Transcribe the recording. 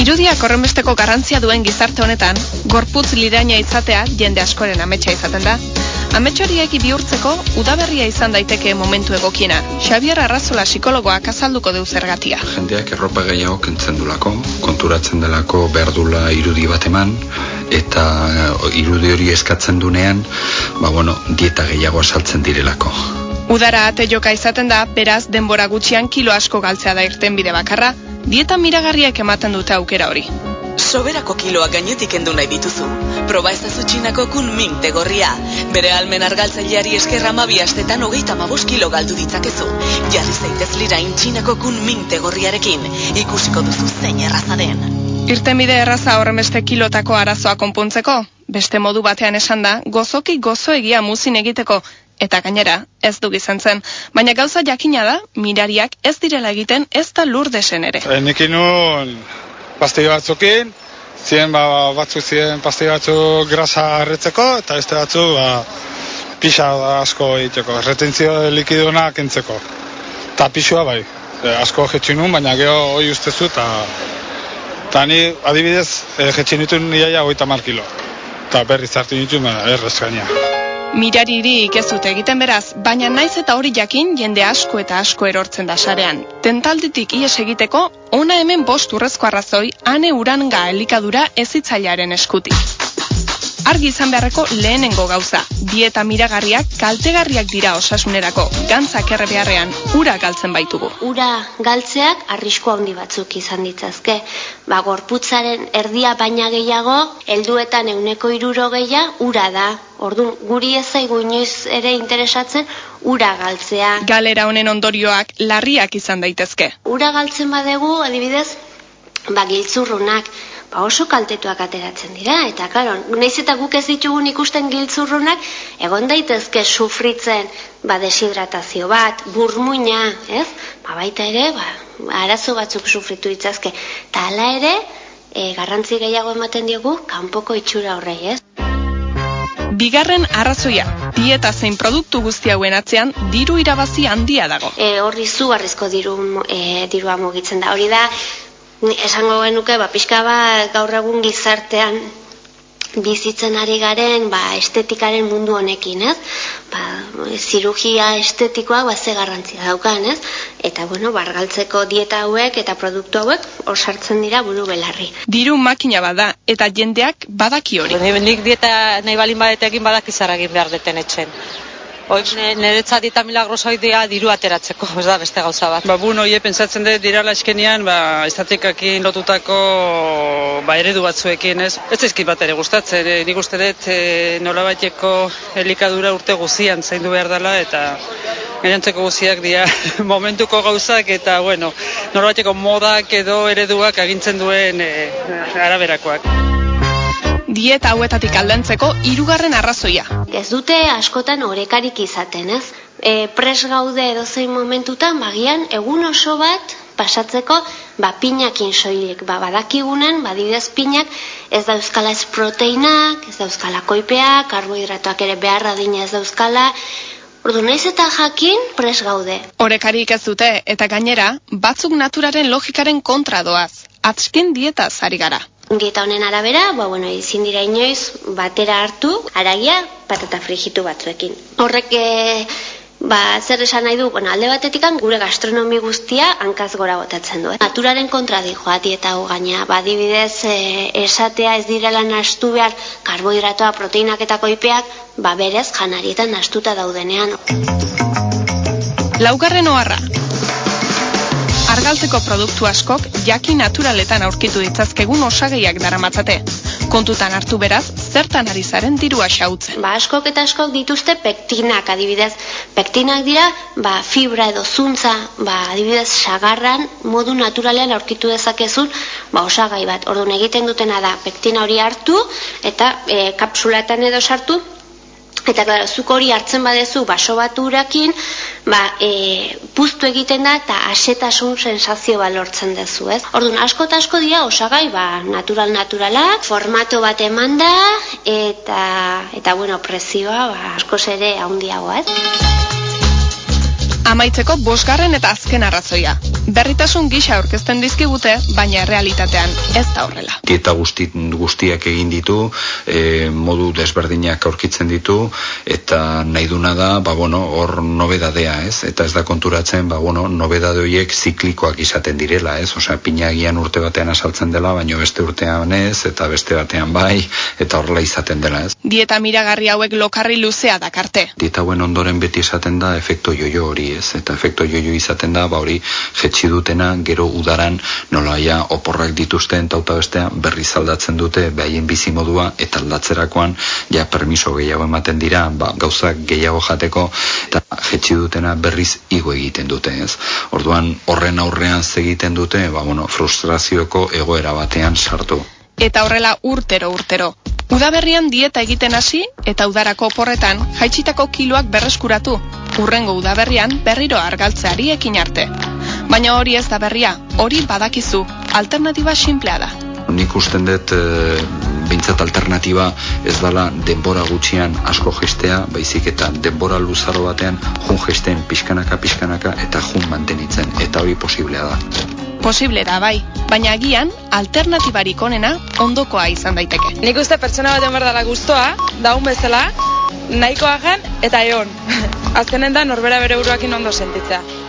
Irudiak horrenbesteko garrantzia duen gizarte honetan, gorputz liraina izatea jende askoren ametsa izaten da. Ametsoriek bihurtzeko udaberria izan daiteke momentu egokiena. Xabier Arrazola psikologoak azalduko deu zergatia. Jendeak erropa gehiago kentzen dulako, konturatzen delako berdula irudi bat eman, eta eh, irudi hori eskatzen dunean, ba bueno, dieta gehiago saltzen direlako. Udara ate joka izaten da, beraz denbora gutxian kilo asko galtzea da irten bide bakarra, dieta miragarriak ematen dute aukera hori. Soberako kiloa gainetik endu nahi dituzu. Proba ez txinako kun minte gorria. Bere almen argaltzaileari eskerra mabi astetan hogeita mabos kilo galdu ditzakezu. Jarri zaitez lira txinako kun minte gorriarekin. Ikusiko duzu zein erraza den. Irtenbide erraza horremeste kilotako arazoa konpontzeko, beste modu batean esan da, gozoki gozo egia muzin egiteko, eta gainera, ez du gizan zen. Baina gauza jakina da, mirariak ez direla egiten ez da lurdesen ere. E, nik inun pastei batzukin, ziren ba, batzuk ziren pastei batzuk grasa erretzeko, eta beste batzu ba, pixa asko egiteko, retentzio likiduna kentzeko. Eta pixua bai, e, asko jetxin nun, baina geho hoi ustezu, eta eta ni adibidez e, jetxin nitu niaia hogeita kilo. Eta berriz hartu nitu, errez gaina. Miraririk ez dute egiten beraz, baina naiz eta hori jakin jende asko eta asko erortzen da sarean. Tentalditik ies egiteko, ona hemen bost urrezko arrazoi, ane uranga elikadura ezitzailearen eskutik argi izan beharreko lehenengo gauza. Dieta miragarriak kaltegarriak dira osasunerako. Gantzak erre beharrean, ura galtzen baitugu. Ura galtzeak arrisko handi batzuk izan ditzazke. Ba, gorputzaren erdia baina gehiago, helduetan euneko iruro gehiago, ura da. Ordu, guri ez zaigu inoiz ere interesatzen, ura galtzea. Galera honen ondorioak larriak izan daitezke. Ura galtzen badegu, adibidez, ba, giltzurrunak, ba oso kaltetuak ateratzen dira, eta klaro, naiz eta guk ez ditugun ikusten giltzurrunak, egon daitezke sufritzen ba deshidratazio bat, burmuina, ez? Ba baita ere, ba, arazo batzuk sufritu ditzazke, eta hala ere, e, garrantzi gehiago ematen diogu, kanpoko itxura horrei, ez? Bigarren arrazoia, dieta zein produktu guzti hauen atzean diru irabazi handia dago. E, horri zu diru, e, dirua mugitzen da. Hori da, esango genuke ba pixka bat gaur egun gizartean bizitzen ari garen ba, estetikaren mundu honekin, ez? Ba, zirugia estetikoa ba ze garrantzia daukan, ez? Eta bueno, bargaltzeko dieta hauek eta produktu hauek osartzen dira buru belarri. Diru makina bada eta jendeak badaki hori. Nik dieta nahi balin badetekin badaki zaragin behar deten etxen. Hoi, niretzat eta milagrosoidea diru ateratzeko, ez da beste gauza bat. Ba, bun, oie, pentsatzen dut dirala eskenian, ba, estatikakin lotutako ba, eredu batzuekin, ez? Ez ezkit bat ere gustatzen, e, nik uste dut e, nola bateko helikadura urte guzian zaindu behar dela, eta gainantzeko guziak dira momentuko gauzak, eta, bueno, nola bateko modak edo ereduak agintzen duen e, araberakoak dieta hauetatik aldentzeko hirugarren arrazoia. Ez dute askotan orekarik izaten, ez? E, pres gaude edo zein momentutan, bagian, egun oso bat pasatzeko, ba, pinakin soilik, ba, badakigunen, badidez pinak, ez da euskala ez proteinak, ez da euskala koipea, karbohidratoak ere beharra dina ez da euskala, Ordu naiz eta jakin pres gaude. Orekarik ez dute eta gainera, batzuk naturaren logikaren kontra doaz. Atzkin dieta zari gara dieta honen arabera, ba, bueno, izin dira inoiz batera hartu, aragia, patata frigitu batzuekin. Horrek, e, ba, zer esan nahi du, bueno, alde batetik gure gastronomi guztia hankaz gora botatzen du. Eh? Naturaren kontra di joa dieta hau gaina, ba, dibidez, e, esatea ez direla nastu behar karbohidratoa, proteinak eta koipeak, ba, berez, janarietan nastuta daudenean. Laugarren oharra, argaltzeko produktu askok jaki naturaletan aurkitu ditzazkegun osagaiak daramatzate. Kontutan hartu beraz, zertan ari zaren dirua xautzen. Ba, askok eta askok dituzte pektinak adibidez. Pektinak dira, ba, fibra edo zuntza, ba, adibidez, sagarran modu naturalean aurkitu dezakezun, ba, osagai bat. Orduan egiten dutena da, pektina hori hartu eta e, kapsulatan edo sartu, Eta claro, zuk hori hartzen badezu baso bat urakin, ba, e, puztu egiten da eta asetasun sensazio bat lortzen dezu, ez? Orduan, asko eta asko dira osagai, ba, natural naturalak, formato bat eman da, eta, eta bueno, prezioa, ba, asko ere handiagoa, ez? Amaitzeko bosgarren eta azken arrazoia. Berritasun gisa aurkezten dizkigute, baina realitatean ez da horrela. Dieta guzti, guztiak egin ditu, e, modu desberdinak aurkitzen ditu, eta nahi duna da, ba, bueno, hor nobedadea, ez? Eta ez da konturatzen, ba, bueno, nobedade horiek ziklikoak izaten direla, ez? Osea, pinagian urte batean asaltzen dela, baino beste urtean ez, eta beste batean bai, eta horrela izaten dela, ez? Dieta miragarri hauek lokarri luzea dakarte. Dieta hauen ondoren beti izaten da efekto jojo hori, ez? Eta efekto jojo izaten da, ba hori, jetxi dutena, gero udaran, nolaia oporrak dituzten, tauta bestea, berri zaldatzen dute, behaien bizi modua, eta aldatzerakoan, ja, permiso gehiago ematen dira, ba, gauzak gehiago jateko, eta jetxi dutena berriz igo egiten dute, ez? Orduan, horren aurrean segiten dute, ba, bueno, frustrazioko egoera batean sartu. Eta horrela urtero urtero. Udaberrian dieta egiten hasi eta udarako oporretan jaitsitako kiloak berreskuratu. Urrengo udaberrian berriro argaltzeari ekin arte. Baina hori ez da berria, hori badakizu, alternatiba sinplea da. Nik usten dut e, bintzat alternatiba ez dala denbora gutxian asko gestea, baizik eta denbora luzaro batean jun gesten pixkanaka pixkanaka eta jun mantenitzen, eta hori posiblea da. Posible da bai, baina agian alternatibarik onena ondokoa izan daiteke. Nik uste pertsona bat behar dela guztoa, daun bezala, nahikoa gan eta eon. Azkenen da norbera bere buruakin ondo sentitzea.